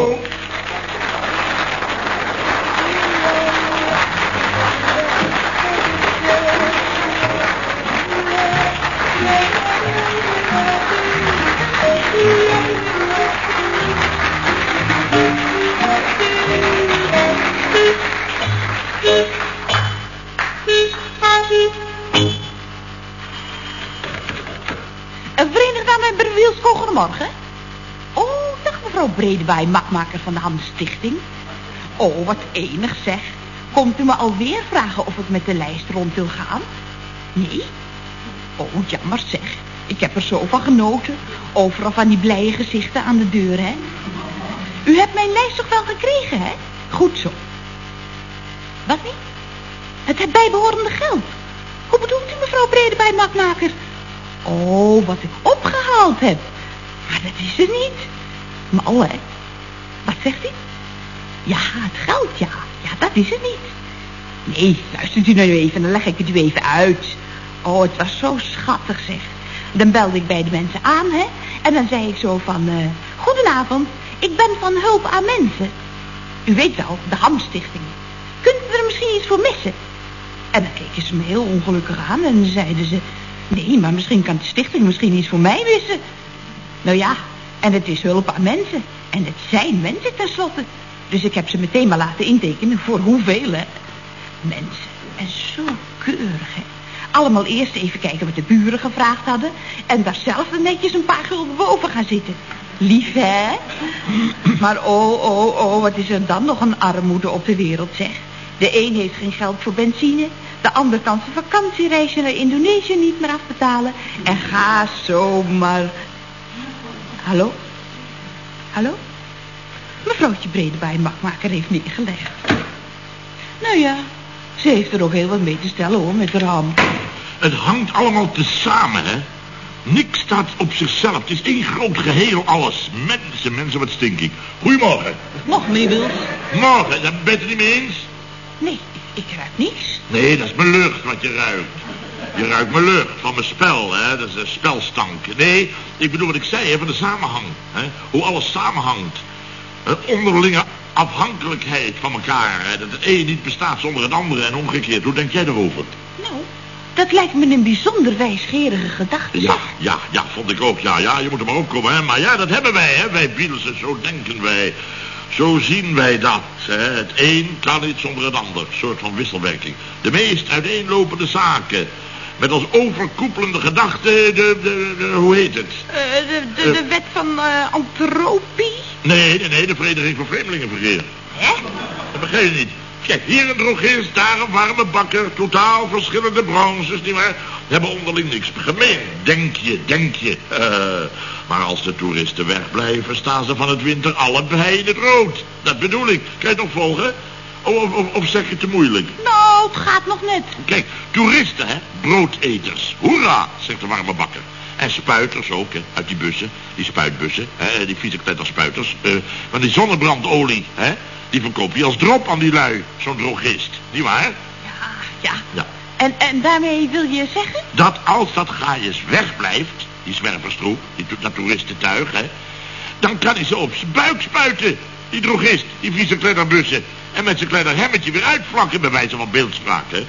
Een Bredebaai, makmaker van de Hamstichting. Oh, wat enig zeg. Komt u me alweer vragen of het met de lijst rond wil gaan? Nee? Oh, jammer zeg. Ik heb er zo van genoten. Overal van die blije gezichten aan de deur, hè? U hebt mijn lijst toch wel gekregen, hè? Goed zo. Wat niet? Het bijbehorende geld. Hoe bedoelt u, mevrouw Bredebaai, makmaker? Oh, wat ik opgehaald heb. Maar dat is er niet. Mal, hè? Wat zegt u? Ja, het geld, ja. Ja, dat is het niet. Nee, luistert u nou even, dan leg ik het u even uit. Oh, het was zo schattig, zeg. Dan belde ik bij de mensen aan, hè. En dan zei ik zo van... eh, Goedenavond, ik ben van hulp aan mensen. U weet wel, de Hamstichting. Kunt u er misschien iets voor missen? En dan keken ze me heel ongelukkig aan en zeiden ze... Nee, maar misschien kan de stichting misschien iets voor mij wissen. Nou ja, en het is hulp aan mensen. En het zijn mensen tenslotte. Dus ik heb ze meteen maar laten intekenen voor hoeveel, hè. Mensen. En zo keurig, hè. Allemaal eerst even kijken wat de buren gevraagd hadden... en daar zelf netjes een paar gulden boven gaan zitten. Lief, hè? Maar oh, oh, oh, wat is er dan nog een armoede op de wereld, zeg. De een heeft geen geld voor benzine... de ander kan zijn vakantiereisje naar Indonesië niet meer afbetalen... en ga zo maar... Hallo? Hallo? Mevrouwtje Bredebaai Makmaker heeft neergelegd. Nou ja, ze heeft er ook heel wat mee te stellen hoor, met haar ham. Het hangt allemaal tezamen, hè? Niks staat op zichzelf. Het is één groot geheel, alles. Mensen, mensen, wat stink ik. Goedemorgen. Nog meer Wils? Morgen, daar ben je het niet mee eens? Nee, ik ruik niks. Nee, dat is mijn lucht wat je ruikt. Je ruikt mijn lucht van mijn spel, hè. Dat is een spelstank. Nee, ik bedoel wat ik zei, hè, van de samenhang. Hè? Hoe alles samenhangt. Een onderlinge afhankelijkheid van elkaar. Hè? Dat het een niet bestaat zonder het andere en omgekeerd. Hoe denk jij erover? Nou, dat lijkt me een bijzonder wijsgerige gedachte. Ja, ja, ja, vond ik ook. Ja, ja, je moet er maar opkomen, hè. Maar ja, dat hebben wij, hè. Wij Beatlesen, zo denken wij. Zo zien wij dat. Hè. Het een kan niet zonder het ander. Een soort van wisselwerking. De meest uiteenlopende zaken. Met als overkoepelende gedachte de, de, de- hoe heet het? Eh, de, de, de wet van eh antropie? Nee, nee, nee, de Vereniging voor Vreemdelingenverkeer. Hè? Dat begrijp je niet. Kijk, hier een drogist, daar een warme bakker. Totaal verschillende branches, nietwaar? Hebben onderling niks gemeen. Denk je, denk je. Eh, maar als de toeristen wegblijven, staan ze van het winter allebei in het rood. Dat bedoel ik. Kan je het nog volgen? Of, of, of zeg je het te moeilijk? Nou, het gaat nog net. Kijk, toeristen, hè? Broodeters. Hoera, zegt de warme bakker. En spuiters ook, hè, uit die bussen. Die spuitbussen, hè, die vieze kletterspuiters. eh van die zonnebrandolie, hè? Die verkoop je als drop aan die lui, zo'n drogist. Niet waar? Ja, ja. Ja. En, en daarmee wil je zeggen? Dat als dat gaaiers wegblijft, die zwerverstroep, die dat toeristentuig, hè... dan kan hij ze op zijn buik spuiten, die drogist, die vieze kledderbussen. En met zijn kledderhemmetje weer uitvlakken, bij wijze van beeldspraak, hè.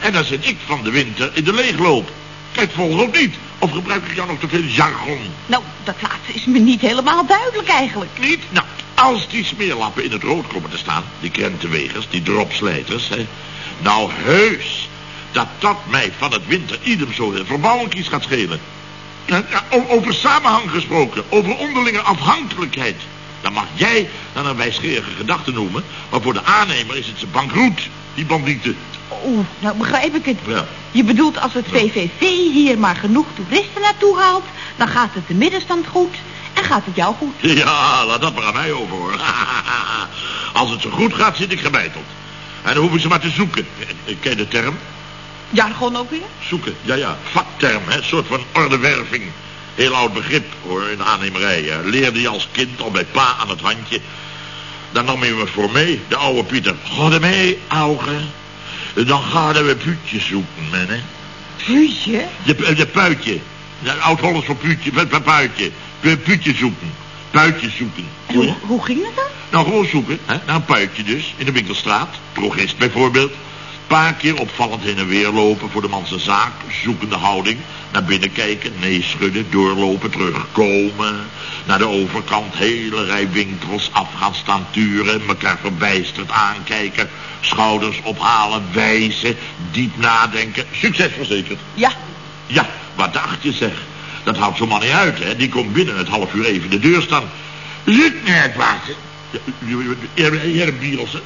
En dan zit ik van de winter in de leegloop. Kijk, volgens ook niet. Of gebruik ik jou nog te veel jargon? Nou, dat laatste is me niet helemaal duidelijk eigenlijk. Niet? Nou, als die smeerlappen in het rood komen te staan, die krentenwegers, die dropslijters, hè. Nou, heus, dat dat mij van het winter idem zo in verbouwingkies gaat schelen. Ja, over samenhang gesproken, over onderlinge afhankelijkheid. Dan mag jij dan een wijsgerige gedachte noemen, maar voor de aannemer is het zijn bankroet, die bandieten. Oeh, nou begrijp ik het. Ja. Je bedoelt als het VVV hier maar genoeg toeristen naartoe haalt... dan gaat het de middenstand goed en gaat het jou goed. Ja, laat dat maar aan mij over, hoor. Als het zo goed gaat, zit ik gebeiteld. En dan hoef ik ze maar te zoeken. Ken je de term? Jargon ook weer? Zoeken, ja, ja. Vakterm, hè. Een soort van ordewerving. Heel oud begrip, hoor, in de aannemerij. hè. Leerde je als kind al bij pa aan het handje. Dan nam je me voor mee, de oude Pieter. Ga mee, ouwe. Dan gaan we puutjes zoeken, men, hè. Puutje? De, de puitje. De oud-Hollands voor puutje, pu- pu- puitje. Pu- Puutje zoeken. Puitjes zoeken. En hoe, hoe ging het dan? Nou, gewoon zoeken, hè? Naar een puitje dus, in de winkelstraat. Drogist bijvoorbeeld. Paar keer opvallend heen en weer lopen voor de man zijn zaak. Zoekende houding. Naar binnen kijken, nee schudden, doorlopen, terugkomen. Naar de overkant, hele rij winkels af gaan staan turen. Mekaar verbijsterd aankijken. Schouders ophalen, wijzen, diep nadenken. Succes verzekerd. Ja, Ja, wat dacht je zeg? Dat houdt zo'n man niet uit, hè? Die komt binnen het half uur even de deur staan. Zit net wat. Heer, heer Biels,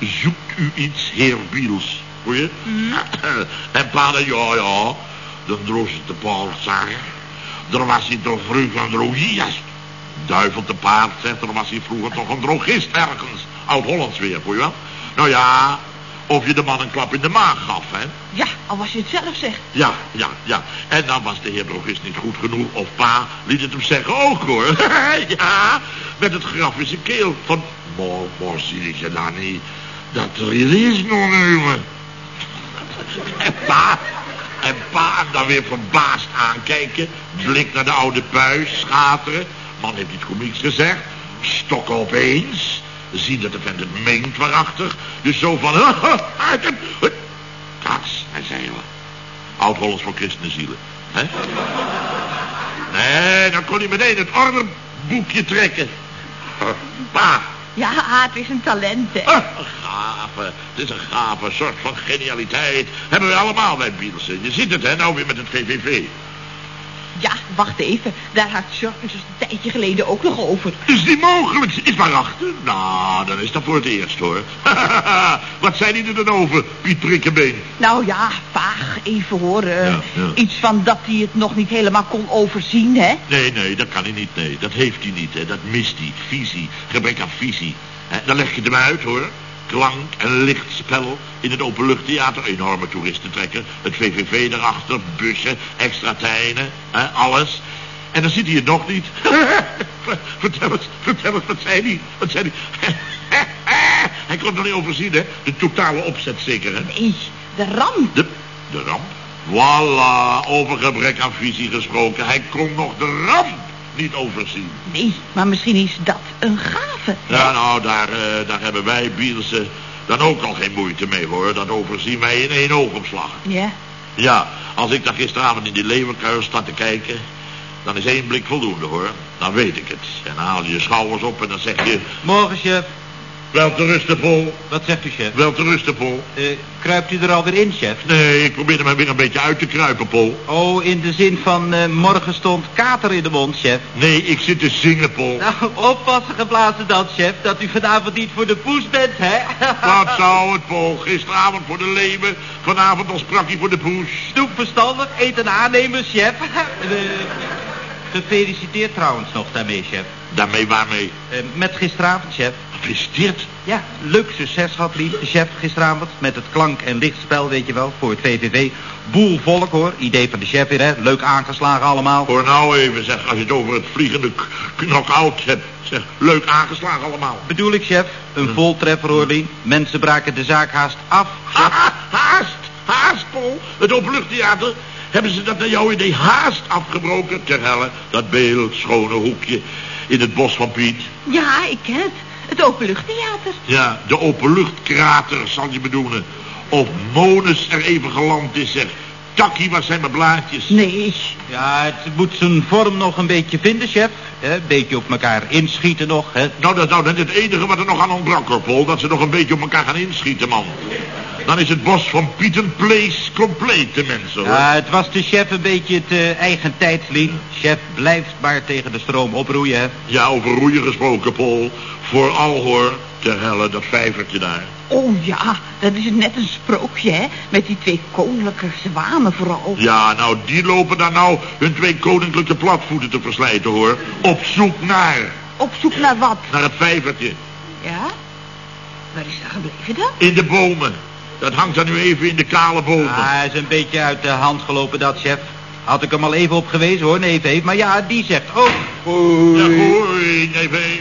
zoekt u iets, heer Biels? Je? En paden, ja, ja. Dan droeg te paard, zeg. Er was hij toch vroeger een drogist. Duivel te paard, zegt, er was hij vroeger toch een drogist ergens. Oud-Hollands weer, hoor je wel? Nou ja, of je de man een klap in de maag gaf, hè? ja, al was je het zelf zegt. Ja, ja, ja. En dan was de heer drogist niet goed genoeg. Of pa liet het hem zeggen ook, hoor. ja, met het graf in zijn keel. Van, maar, maar zie je dan niet dat er is nog een En pa, en pa dan weer verbaasd aankijken. Blik naar de oude puis, schateren. Man heeft iets komieks gezegd. Stok opeens. Zien dat de vent het meent waarachtig. Dus zo van... Kats en zeilen. Oud-Hollands voor christenenzielen. hè? Nee, dan kon hij meteen het orderboekje trekken. Pa, Ja, het is een talent, ah, een gave. Het is een gave soort van genialiteit. Hebben we allemaal bij Bielsen. Je ziet het, hè, nou weer met het VVV. Ja, wacht even. Daar had Sjorkens een tijdje geleden ook nog over. Is die mogelijk? Is maar achter? Nou, dan is dat voor het eerst, hoor. Wat zei hij er dan over, Piet Prikkebeen? Nou ja, vaag even hoor. eh, Ja, ja. Iets van dat hij het nog niet helemaal kon overzien, hè. Nee, nee, dat kan hij niet, nee. Dat heeft hij niet, hè. Dat mist hij. Visie. Gebrek aan visie. Dan leg je hem uit, hoor. Klank en lichtspel in het openluchttheater. Enorme toeristentrekker. Het VVV erachter. Bussen, extra treinen. Hè, alles. En dan ziet hij het nog niet. vertel eens, vertel eens, wat zei hij? Wat zei hij? hij kon het nog niet overzien, hè. De totale opzet zeker, hè. Nee, de ramp. De, de ramp? Voilà, over gebrek aan visie gesproken. Hij kon nog de ramp niet overzien. Nee, maar misschien is dat een gave. Ja, nou, daar, eh, daar hebben wij Bielsen dan ook al geen moeite mee, hoor. Dat overzien wij in één oogopslag. Ja. Ja, als ik daar gisteravond in die leeuwenkuil sta te kijken... dan is één blik voldoende, hoor. Dan weet ik het. En dan haal je je schouders op en dan zeg je... Morgen, chef. Wel te rusten, Paul. Wat zegt u, chef? Wel te rusten, Paul. Eh, kruipt u er alweer in, chef? Nee, ik probeer er maar weer een beetje uit te kruipen, Paul. Oh, in de zin van eh, morgen stond kater in de mond, chef. Nee, ik zit te zingen, Paul. Nou, oppassen geblazen dan, chef, dat u vanavond niet voor de poes bent, hè? Wat zou het, Paul? Gisteravond voor de leeuwen, vanavond al sprak hij voor de poes. Snoep verstandig, eten aannemen, chef. Eh, gefeliciteerd trouwens nog daarmee, chef. Daarmee waarmee? Eh, met gisteravond, chef. Gefeliciteerd. Ja, leuk succes had lief, chef gisteravond. Met het klank- en lichtspel, weet je wel, voor het VVV. Boel volk, hoor. Idee van de chef weer, hè. Leuk aangeslagen allemaal. Hoor nou even, zeg, als je het over het vliegende knock-out hebt. Zeg, leuk aangeslagen allemaal. Bedoel ik, chef, een voltreffer, hoor, Lee. Mensen braken de zaak haast af. Haast, haast, Paul. Het openluchttheater. Hebben ze dat naar jouw idee haast afgebroken? Ter helle, dat beeld, schone hoekje in het bos van Piet. Ja, ik ken het. Het openluchttheater. Ja, de openluchtkrater zal je bedoelen. Of Monus er even geland is, zeg. Takkie, waar zijn mijn blaadjes? Nee. Ja, het moet zijn vorm nog een beetje vinden, chef. Een beetje op elkaar inschieten nog, hè. Nou, dat is nou net het enige wat er nog aan ontbrak, Paul. Dat ze nog een beetje op elkaar gaan inschieten, man. Dan is het bos van Pieten Place compleet, de mensen, hoor. Ja, het was de chef een beetje het eh, eigen tijdslied. Chef blijft maar tegen de stroom oproeien, hè. Ja, over roeien gesproken, Paul. Vooral, hoor, ter helle, dat vijvertje daar. Oh ja, dat is net een sprookje, hè. Met die twee koninklijke zwanen vooral. Ja, nou, die lopen daar nou hun twee koninklijke platvoeten te verslijten, hoor. Op zoek naar, Op zoek naar wat? naar het vijvertje. Ja? Waar is dat gebleven dan? In de bomen. Dat hangt dan nu even in de kale bomen. Ah, hij is een beetje uit de hand gelopen, dat chef. Had ik hem al even op gewezen, hoor, nee, even. Maar ja, die zegt ook. Ja, gooi, nee, vijf.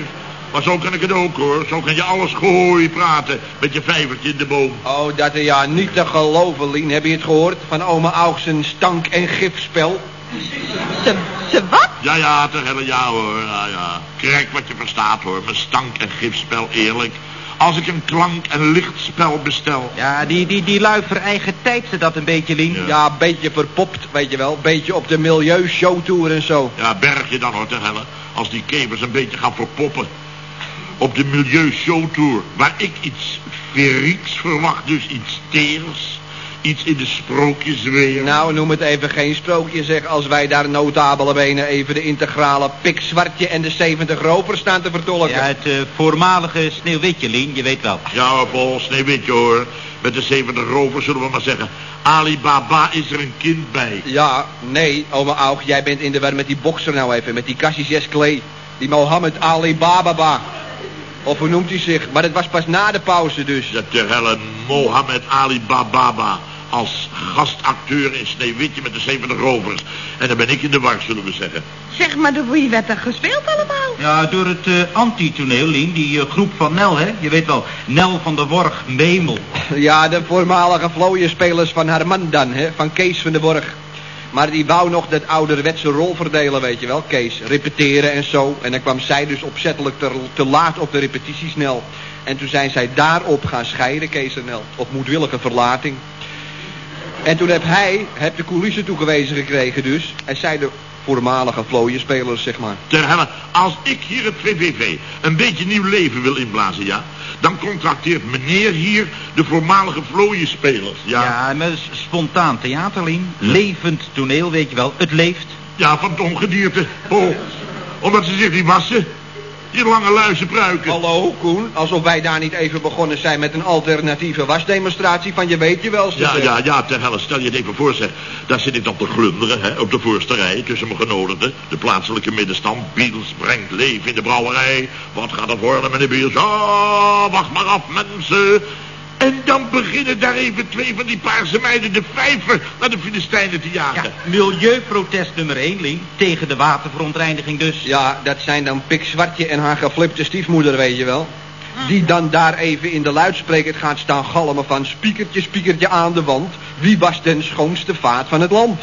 Maar zo kan ik het ook, hoor. Zo kan je alles gooi praten met je vijvertje in de boom. Oh, dat ja niet te geloven, Lien. Heb je het gehoord? Van oma Augst een stank- en gifspel. Ze, ze wat? Ja, ja, ter helle ja hoor, ja, ja. Kijk wat je verstaat hoor, mijn stank- en gifspel eerlijk. Als ik een klank- en lichtspel bestel. Ja, die, die, die lui vereigen tijd ze dat een beetje, Lien. Ja. Ja. een beetje verpopt, weet je wel. Beetje op de milieu-showtour en zo. Ja, berg je dan hoor, ter helle. Als die kevers een beetje gaan verpoppen. Op de Milieu-showtour, waar ik iets ferieks verwacht, dus iets teers. Iets in de sprookjes weer. Nou, noem het even geen sprookje, zeg. Als wij daar notabele benen even de integrale pikzwartje en de 70 rovers staan te vertolken. Ja, het eh, voormalige sneeuwwitje, Lien, je weet wel. Ja, vol sneeuwwitje hoor. Met de 70 rovers zullen we maar zeggen. Alibaba is er een kind bij. Ja, nee, oma Aug, jij bent in de war met die bokser nou even, met die Cassius Clay. Die Mohammed Ali Bababa. Of hoe noemt hij zich? Maar het was pas na de pauze dus. Ja, ter helle Mohammed Ali Bababa. Als gastacteur in Sneeuwwitje met de 70 rovers. En dan ben ik in de war, zullen we zeggen. Zeg maar, door wie werd er gespeeld allemaal? Ja, door het eh anti-toneel, Lien, die eh, groep van Nel, hè. Je weet wel, Nel van der Worg, Memel. Ja, de voormalige vlooienspelers van haar man dan, hè, van Kees van de Borg. Maar die wou nog dat ouderwetse rol verdelen, weet je wel, Kees. Repeteren en zo. En dan kwam zij dus opzettelijk te, te laat op de repetitie snel. En toen zijn zij daarop gaan scheiden, Kees en Nel. Op moedwillige verlating. En toen heb hij heb de coulissen toegewezen gekregen dus. En zij de voormalige vlooienspelers, zeg maar. Ter helle, als ik hier het VVV een beetje nieuw leven wil inblazen, ja... dan contracteert meneer hier de voormalige vlooienspelers, ja. Ja, met s- spontaan theater, Lien. Levend toneel, weet je wel. Het leeft. Ja, van het ongedierte. Oh, omdat ze zich niet wassen. Die lange luizenpruiken. Hallo, Koen. Alsof wij daar niet even begonnen zijn met een alternatieve wasdemonstratie van je weet je wel. Ja, ja, ja, ter helle, stel je het even voor, zeg. Daar zit ik dan te glunderen, hè, op de voorste rij, tussen mijn genodigden. De plaatselijke middenstand. Biels brengt leven in de brouwerij. Wat gaat het worden, meneer Biels? Ah, wacht maar af, mensen. En dan beginnen daar even twee van die paarse meiden de vijver naar de Filistijnen te jagen. Ja, milieuprotest nummer 1, Lien. Tegen de waterverontreiniging dus. Ja, dat zijn dan Pik Zwartje en haar geflipte stiefmoeder, weet je wel. Die dan daar even in de luidspreker gaat staan galmen van... spiekertje, spiekertje aan de wand. Wie was den schoonste vaat van het land?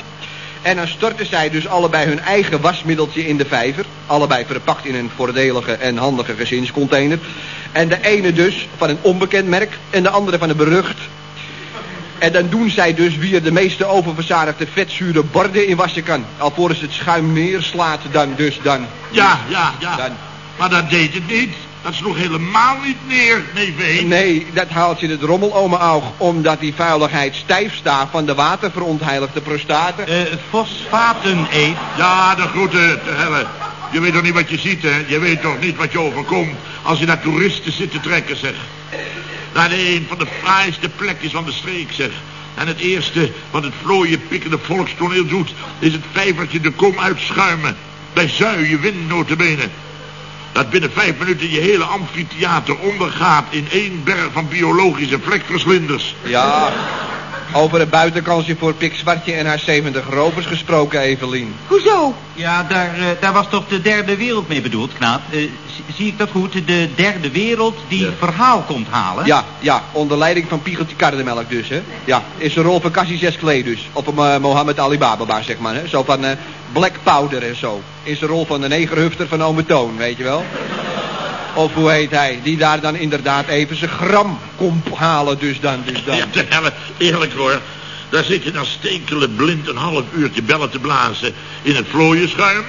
En dan storten zij dus allebei hun eigen wasmiddeltje in de vijver. Allebei verpakt in een voordelige en handige gezinscontainer. En de ene dus van een onbekend merk en de andere van een berucht. En dan doen zij dus wie er de meeste oververzadigde vetzure borden in wassen kan. Alvorens het schuim neerslaat dan dus dan. Ja, ja, ja. Dan. Maar dat deed het niet. Dat sloeg helemaal niet neer, nee, vee. Nee, dat haalt je het rommel, oma Aug. Omdat die vuiligheid stijf staat van de waterverontheiligde prostaten. Eh fosfaten eet. Ja, de groeten, te helle. Je weet toch niet wat je ziet, hè? Je weet toch niet wat je overkomt als je naar toeristen zit te trekken, zeg. Naar de een van de fraaiste plekjes van de streek, zeg. En het eerste wat het vlooien pikkende volkstoneel doet... is het vijvertje de kom uitschuimen. Bij zuien wind notabene. Dat binnen vijf minuten je hele amfitheater ondergaat... in één berg van biologische vlekverslinders. Ja, over het buitenkansje voor Pik Zwartje en haar 70 rovers gesproken, Evelien. Hoezo? Ja, daar, eh, daar was toch de derde wereld mee bedoeld, knaap. Eh, zie- zie ik dat goed? De derde wereld die Ja. verhaal komt halen? Ja, ja, onder leiding van Piegeltje Kardemelk dus, hè. Ja, is de rol van Cassius Clay dus. Op een eh, Mohammed Ali Baba, zeg maar, hè. Zo van eh, Black Powder en zo. Is de rol van de negerhufter van Ome Toon, weet je wel. Of hoe heet hij? Die daar dan inderdaad even zijn gram komt halen dus dan, dus dan. Ja, eerlijk hoor. Daar zit je dan stekelen blind een half uurtje bellen te blazen in het vlooienschuim.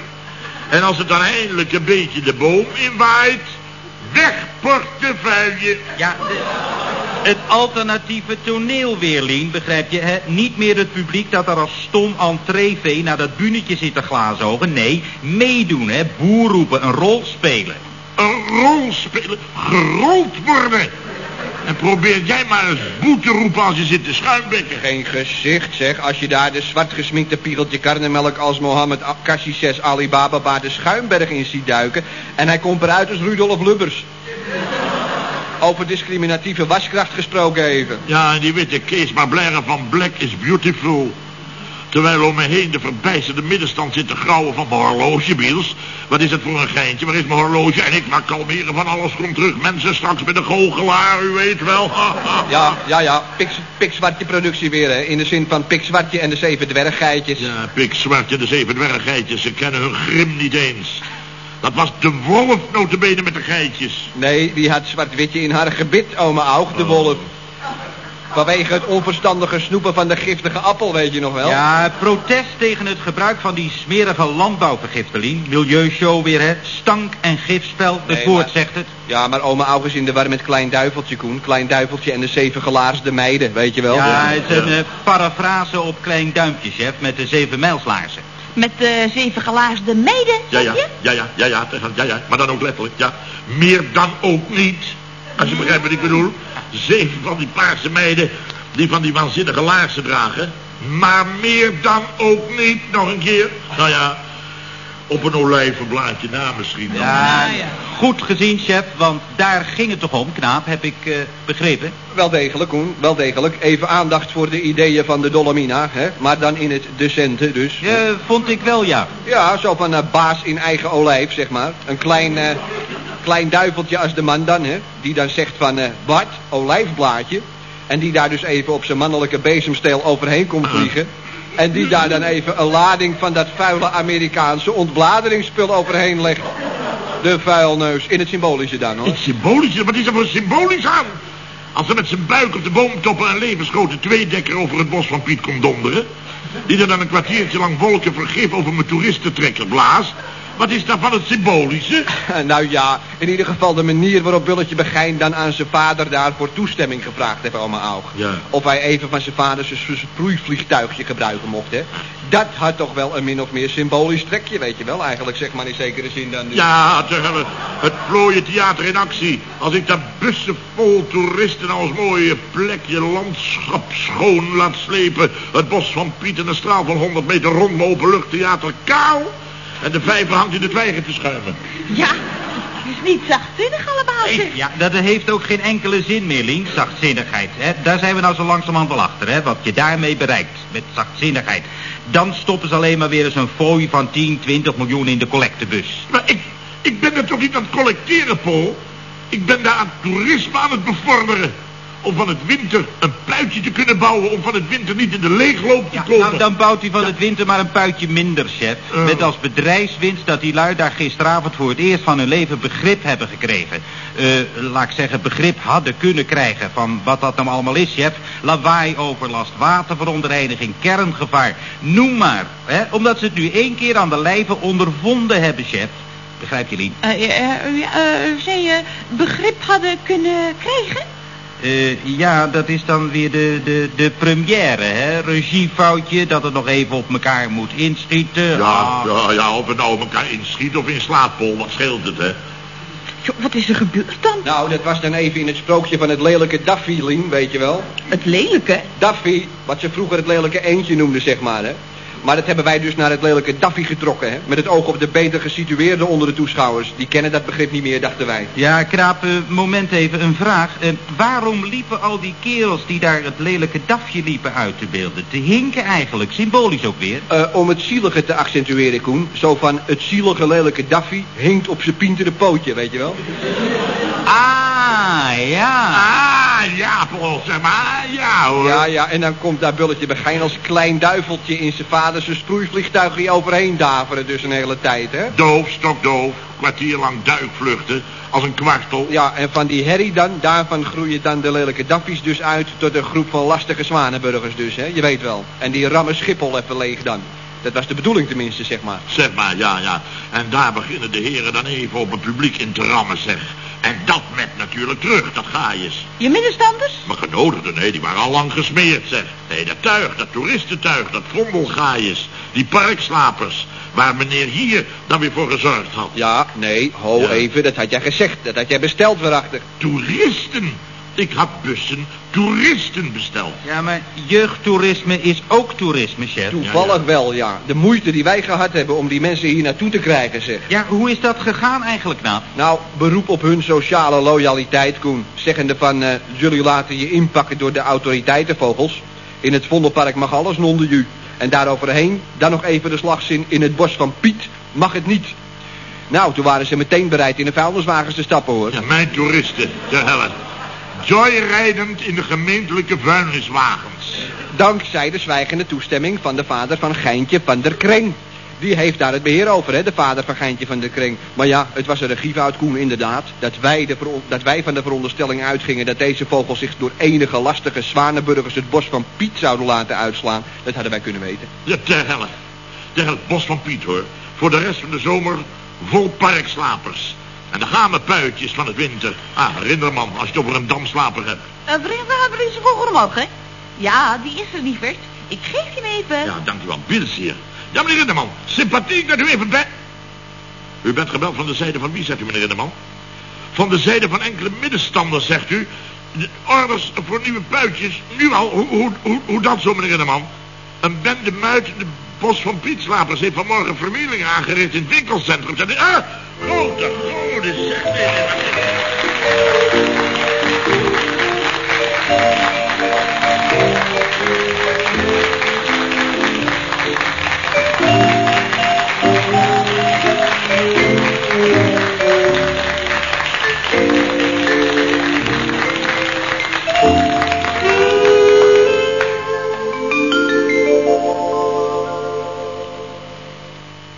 En als het dan eindelijk een beetje de boom inwaait... Weg, portefeuille. Ja, de- het alternatieve toneel weer, Lien, begrijp je? Hè? Niet meer het publiek dat er als stom entreevee naar dat bunetje zit te glazogen. Nee, meedoen, hè? Boer roepen, een rol spelen. Een rol spelen, gerold worden. En probeer jij maar eens boe te roepen als je zit te schuimbekken. Geen gezicht, zeg. Als je daar de zwart gesminkte piegeltje karnemelk als Mohammed Cassius Ali Baba de schuimberg in ziet duiken. En hij komt eruit als Rudolf Lubbers. Over discriminatieve waskracht gesproken even. Ja, en die witte Kees maar blaren van Black is beautiful. Terwijl om me heen de verbijsterde middenstand zit te grauwen van mijn horloge, Biels. Wat is het voor een geintje? Waar is mijn horloge? En ik mag kalmeren van alles komt terug. Mensen straks met de goochelaar, u weet wel. Ja, ja, ja. Pik, pikzwartje productie weer, hè. In de zin van pikzwartje en de zeven dwerggeitjes. Ja, pik zwartje, de zeven dwerggeitjes. Ze kennen hun grim niet eens. Dat was de wolf, notabene met de geitjes. Nee, die had zwart-witje in haar gebit, oma Aug, de wolf. Vanwege het onverstandige snoepen van de giftige appel, weet je nog wel? Ja, protest tegen het gebruik van die smerige landbouwvergifteling. Milieushow weer, hè. Stank en gifspel, het Nee, woord maar- zegt het. Ja, maar oma Aug is in de war met Klein Duiveltje, Koen. Klein Duiveltje en de zeven gelaarsde meiden, weet je wel? Ja, het is een Ja. eh, parafrase op klein duimpje, chef, met de zeven mijlslaarzen. Met de zeven gelaarsde meiden, Ja, zeg ja, je? ja, ja, ja, ja, ja, ja, maar dan ook letterlijk, ja. Meer dan ook niet. Als je begrijpt wat ik bedoel. Zeven van die paarse meiden die van die waanzinnige laarzen dragen. Maar meer dan ook niet, nog een keer. Nou ja, op een olijvenblaadje na misschien. dan. Ja, ja. goed gezien, chef, want daar ging het toch om, knaap, heb ik eh, begrepen. Wel degelijk, Koen, wel degelijk. Even aandacht voor de ideeën van de Dolomina, hè? Maar dan in het decente, dus. Ja, vond ik wel, ja. Ja, zo van een baas in eigen olijf, zeg maar. Een klein, eh, klein duiveltje als de man dan, hè. Die dan zegt van, eh wat, olijfblaadje. En die daar dus even op zijn mannelijke bezemsteel overheen komt vliegen. En die daar dan even een lading van dat vuile Amerikaanse ontbladeringsspul overheen legt. De vuilneus, in het symbolische dan, hoor. Het symbolische, wat is er voor symbolisch aan? Als er met zijn buik op de boomtoppen een levensgrote tweedekker over het bos van Piet komt donderen... die er dan een kwartiertje lang wolken vergif over mijn toeristentrekker blaast... wat is daarvan het symbolische? Nou ja, in ieder geval de manier waarop Bulletje Begijn dan aan zijn vader daarvoor toestemming gevraagd heeft, oma Aug. Ja. Of hij even van zijn vader zijn sproeivliegtuigje gebruiken mocht, hè. Dat had toch wel een min of meer symbolisch trekje, weet je wel. Eigenlijk zeg maar in zekere zin dan... Ja, te het plooie theater in actie. Als ik daar bussen vol toeristen naar ons mooie plekje landschap schoon laat slepen. Het bos van Piet en een straal van 100 meter rond openluchttheater kaal. En de vijver hangt in de twijgen te schuimen. Ja, het is niet zachtzinnig allemaal, zeg. Ja, dat heeft ook geen enkele zin meer, Lien, zachtzinnigheid. Hè? Daar zijn we nou zo langzamerhand wel achter, hè? wat je daarmee bereikt, met zachtzinnigheid. Dan stoppen ze alleen maar weer eens een fooi van 10, 20 miljoen in de collectebus. Maar ik, ik ben er toch niet aan het collecteren, Paul? Ik ben daar aan toerisme aan het bevorderen. Om van het winter een puitje te kunnen bouwen. Om van het winter niet in de leegloop te Ja, komen. nou, dan bouwt hij van het winter maar een puitje minder, chef. Oh. Met als bedrijfswinst dat die lui daar gisteravond voor het eerst van hun leven begrip hebben gekregen. Eh, laat ik zeggen, begrip hadden kunnen krijgen van wat dat nou allemaal is, chef. Lawaai, overlast, waterverontreiniging, kerngevaar, noem maar. Hè? Omdat ze het nu één keer aan de lijve ondervonden hebben, chef. Begrijp je, Lien? Eh, eh, eh, eh, je begrip hadden kunnen krijgen? Eh, ja, dat is dan weer de, de, de première, hè? Regiefoutje, dat het nog even op elkaar moet inschieten. Ja, Ah. ja, ja, of het nou elkaar inschiet of in slaat, Paul. Wat scheelt het, hè? Jo, wat is er gebeurd dan? Nou, dat was dan even in het sprookje van het lelijke Daffy, Lien, weet je wel. Het lelijke. Daffy, wat ze vroeger het lelijke eendje noemden, zeg maar, hè. Maar dat hebben wij dus naar het lelijke Daffy getrokken, hè. Met het oog op de beter gesitueerden onder de toeschouwers. Die kennen dat begrip niet meer, dachten wij. Ja, Kraap, eh, moment even, een vraag. Eh, waarom liepen al die kerels die daar het lelijke dafje liepen uit te beelden? Te hinken eigenlijk, symbolisch ook weer. Eh, om het zielige te accentueren, Koen. Zo van, het zielige lelijke Daffy hinkt op zijn pintere pootje, weet je wel. Ah, ja. Ah, ja, hoor. Ja, ja, en dan komt daar Bulletje Begijn als klein duiveltje in zijn vader zijn sproeivliegtuigje overheen daveren dus een hele tijd, hè. Doof, stokdoof, kwartier lang duikvluchten, als een kwartel. Ja, en van die herrie dan, daarvan groeien dan de lelijke daffies dus uit tot een groep van lastige zwanenburgers dus, hè. Je weet wel. En die rammen Schiphol even leeg dan. Dat was de bedoeling tenminste, zeg maar. Zeg maar, ja, ja. En daar beginnen de heren dan even op het publiek in te rammen, zeg. En dat met natuurlijk terug, dat ga je middenstanders? Maar genodigden, nee, die waren al lang gesmeerd, zeg. Nee, dat tuig, dat toeristentuig, dat vondelgaaiers, die parkslapers, waar meneer hier dan weer voor gezorgd had. Ja, nee, ho Ja. even, dat had jij gezegd. Dat had jij besteld waarachter. Toeristen. Ik had bussen toeristen besteld. Ja, maar jeugdtoerisme is ook toerisme, chef. Toevallig wel, ja. De moeite die wij gehad hebben om die mensen hier naartoe te krijgen, zeg. Ja, hoe is dat gegaan eigenlijk, nou? Nou, beroep op hun sociale loyaliteit, Koen. Zeggende van, eh, jullie laten je inpakken door de autoriteiten, vogels. In het Vondelpark mag alles nonder u. En daaroverheen dan nog even de slagzin in het bos van Piet mag het niet. Nou, toen waren ze meteen bereid in de vuilniswagens te stappen, hoor. Ja, mijn toeristen, de helle. Joyrijdend in de gemeentelijke vuilniswagens. Dankzij de zwijgende toestemming van de vader van Geintje van der Kreng. Die heeft daar het beheer over, hè, de vader van Geintje van der Kreng. Maar ja, het was een regiefout, Koen, inderdaad. Dat wij, de dat wij van de veronderstelling uitgingen dat deze vogel zich door enige lastige zwanenburgers het bos van Piet zouden laten uitslaan. Dat hadden wij kunnen weten. Ja, ter helle. Ter helle, bos van Piet, hoor. Voor de rest van de zomer vol parkslapers. En de game puitjes van het winter. Ah, herinner man, als je over een damslaper hebt. Brengt de Haverise kogel omhoog, hè? Ja, die is er, lieverd. Ik geef je hem even. Ja, dankjewel. Bils hier. Ja, meneer Rinderman. Sympathiek dat u even bent. U bent gebeld van de zijde van wie, zegt u, meneer Rinderman? Van de zijde van enkele middenstanders, zegt u. De orders voor nieuwe puitjes. Nu al. Hoe, hoe, hoe, hoe dat zo, meneer Rinderman? Een bende muit bos van Pietslapers heeft vanmorgen vermieling aangericht in het winkelcentrum. Ah, grote, zegt.